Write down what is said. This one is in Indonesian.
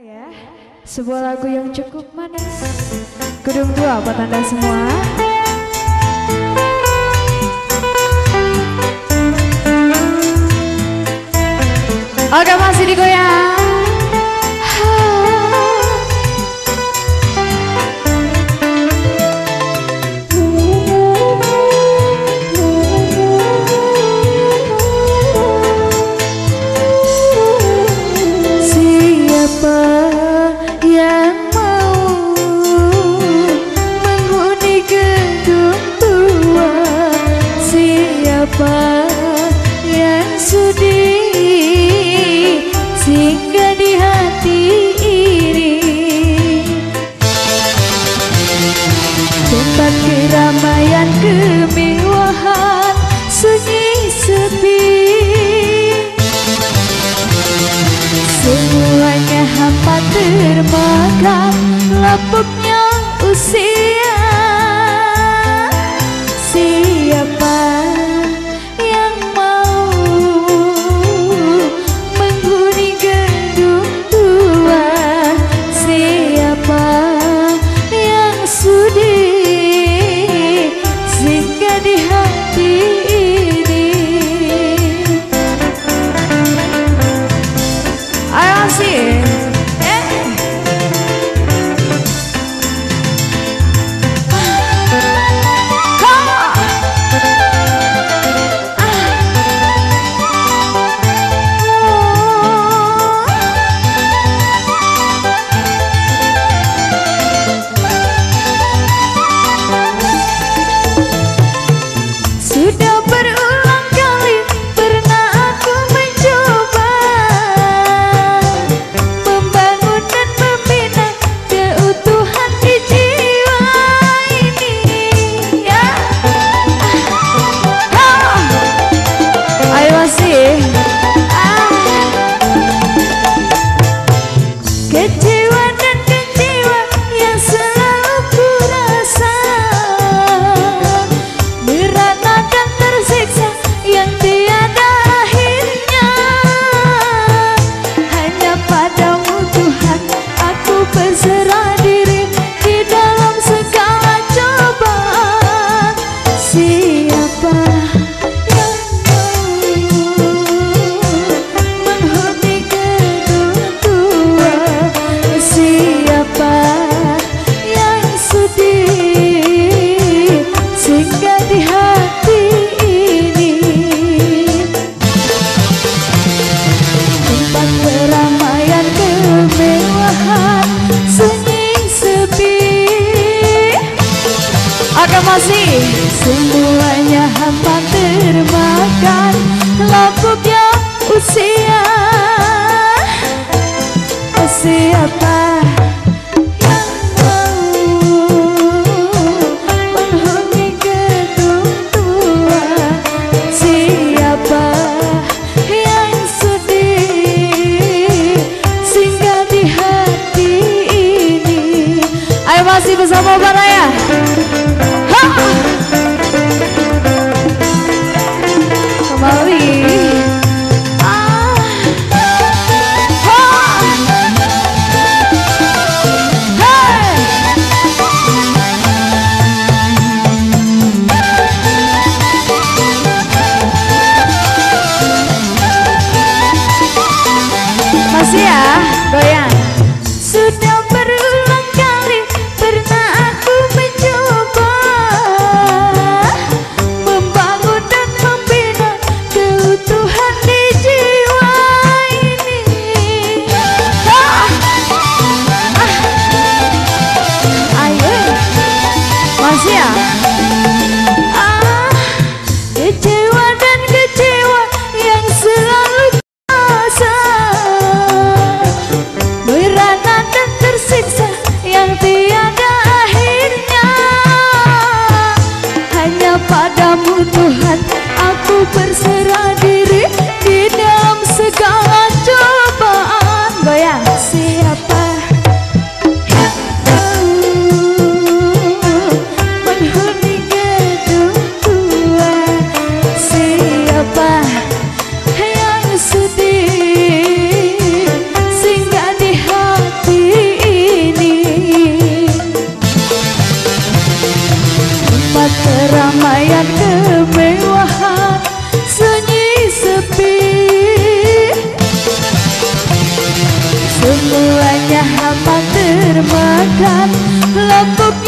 ya. Sebuah lagu yang cukup manis. Gedung dua buat anda semua. Oke masih digoyang. tempat keramaian kemewahan sunyi sepi. Semuanya hampa termakan lapuknya usia. masih. Semuanya hampa termakan. Lapuknya usia. Siapa yang mau menghuni Siapa yang sedih di hati ini? Ayo masih bersama Baraya. 是啊。Termakan lapuknya